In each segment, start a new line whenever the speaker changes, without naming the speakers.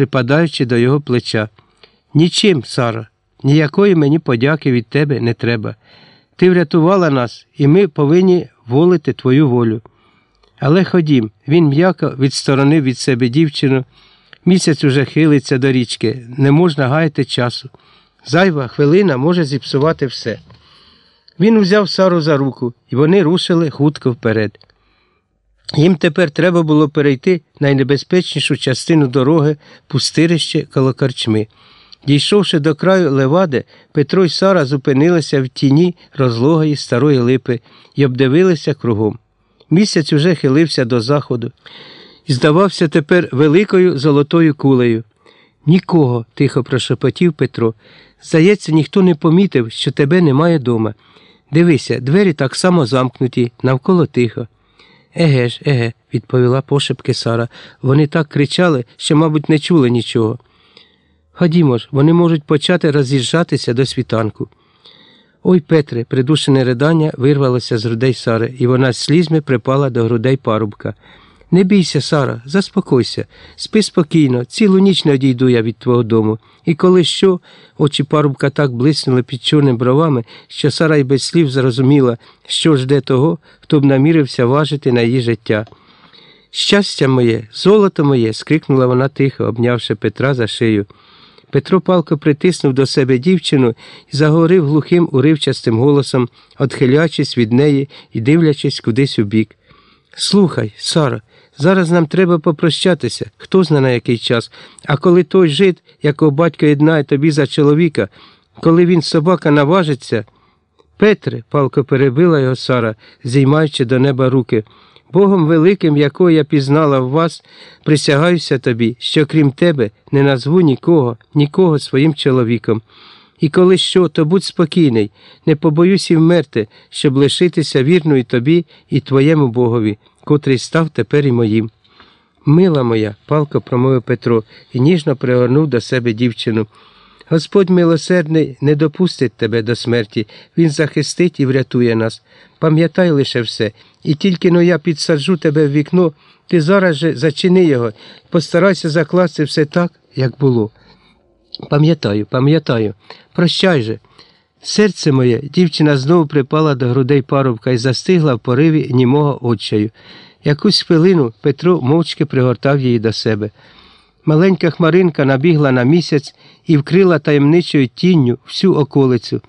припадаючи до його плеча. Нічим, Сара, ніякої мені подяки від тебе не треба. Ти врятувала нас, і ми повинні волити твою волю. Але ходім, він м'яко відсторонив від себе дівчину. Місяць уже хилиться до річки, не можна гаяти часу. Зайва хвилина може зіпсувати все. Він узяв Сару за руку, і вони рушили хутко вперед. Їм тепер треба було перейти найнебезпечнішу частину дороги пустирище коло корчми. Дійшовши до краю левади, Петро й Сара зупинилися в тіні розлогої старої липи і обдивилися кругом. Місяць уже хилився до заходу і здавався тепер великою золотою кулею. Нікого, тихо прошепотів Петро. Здається, ніхто не помітив, що тебе немає дома. Дивися, двері так само замкнуті, навколо тихо. Еге ж, еге, відповіла пошепки Сара. Вони так кричали, що, мабуть, не чули нічого. Ходімо ж, вони можуть почати роз'їжджатися до світанку. Ой, Петре, придушене ридання вирвалося з грудей Сари, і вона з слізьми припала до грудей парубка. Не бійся, Сара, заспокойся, спи спокійно, цілу ніч не одійду я від твого дому. І коли що, очі парубка так блиснули під чорними бровами, що Сара й без слів зрозуміла, що жде того, хто б намірився важити на її життя. Щастя моє, золото моє. скрикнула вона тихо, обнявши Петра за шию. Петро палко притиснув до себе дівчину і заговорив глухим уривчастим голосом, отхилячись від неї і дивлячись кудись у бік. Слухай, Сара, зараз нам треба попрощатися, хто зна на який час, а коли той жид, якого батько єднає тобі за чоловіка, коли він собака наважиться. Петре, палко перебила його Сара, зіймаючи до неба руки. Богом великим, якого я пізнала в вас, присягаюся тобі, що крім тебе не назву нікого, нікого своїм чоловіком. І коли що, то будь спокійний, не побоюсь і вмерти, щоб лишитися вірною тобі і твоєму Богові, котрий став тепер і моїм. Мила моя, палко промовив Петро і ніжно пригорнув до себе дівчину. Господь милосердний не допустить тебе до смерті, Він захистить і врятує нас. Пам'ятай лише все, і тільки но я підсаджу тебе в вікно, ти зараз же зачини його, постарайся закласти все так, як було. Пам'ятаю, пам'ятаю, прощай же. Серце моє, дівчина знову припала до грудей парубка і застигла в пориві німого очаю. Якусь хвилину Петро мовчки пригортав її до себе. Маленька хмаринка набігла на місяць і вкрила таємничою тінню всю околицю.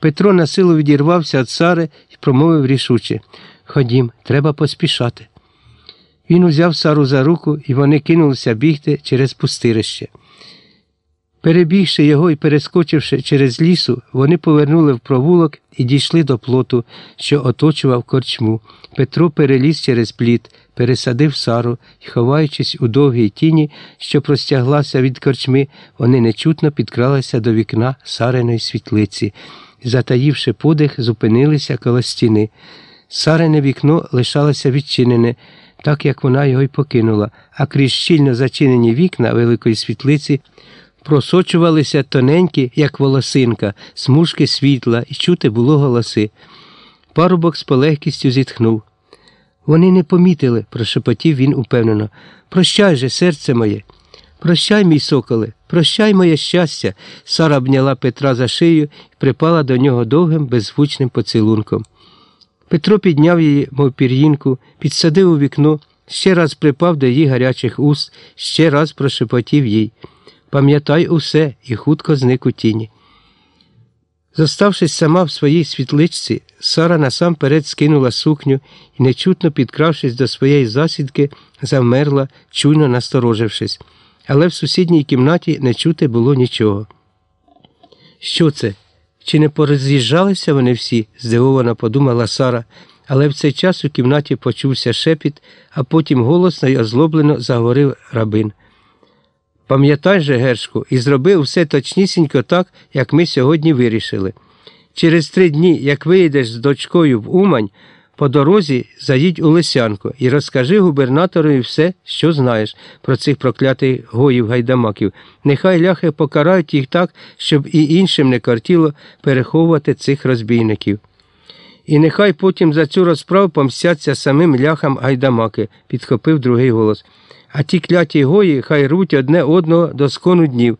Петро на силу відірвався від Сари і промовив рішуче Ходім, треба поспішати. Він узяв Сару за руку, і вони кинулися бігти через пустирище. Перебігши його і перескочивши через лісу, вони повернули в провулок і дійшли до плоту, що оточував корчму. Петро переліз через пліт, пересадив Сару і, ховаючись у довгій тіні, що простяглася від корчми, вони нечутно підкралися до вікна Сариної світлиці. Затаївши подих, зупинилися коло стіни. Сарине вікно лишалося відчинене, так як вона його й покинула, а крізь щільно зачинені вікна великої світлиці просочувалися тоненькі, як волосинка, смужки світла, і чути було голоси. Парубок з полегкістю зітхнув. Вони не помітили, прошепотів він упевнено. Прощай же, серце моє. Прощай, мій соколе, прощай моє щастя. Сара обняла Петра за шию і припала до нього довгим, беззвучним поцілунком. Петро підняв її, мов пір'їнку, підсадив у вікно, ще раз припав до її гарячих уст, ще раз прошепотів їй. Пам'ятай усе і хутко зник у тіні. Зоставшись сама в своїй світличці, Сара насамперед скинула сукню і, нечутно підкравшись до своєї засідки, завмерла, чуйно насторожившись, але в сусідній кімнаті не чути було нічого. Що це? Чи не пороз'їжджалися вони всі? здивовано подумала Сара, але в цей час у кімнаті почувся шепіт, а потім голосно й озлоблено заговорив рабин. Пам'ятай же, Гершку, і зроби все точнісінько так, як ми сьогодні вирішили. Через три дні, як виїдеш з дочкою в Умань, по дорозі заїдь у Лисянку і розкажи губернаторові все, що знаєш про цих проклятих гоїв гайдамаків. Нехай ляхи покарають їх так, щоб і іншим не картіло переховувати цих розбійників. І нехай потім за цю розправу помстяться самим ляхам гайдамаки, підхопив другий голос. А ті кляті гої хай руть одне одного до скону днів.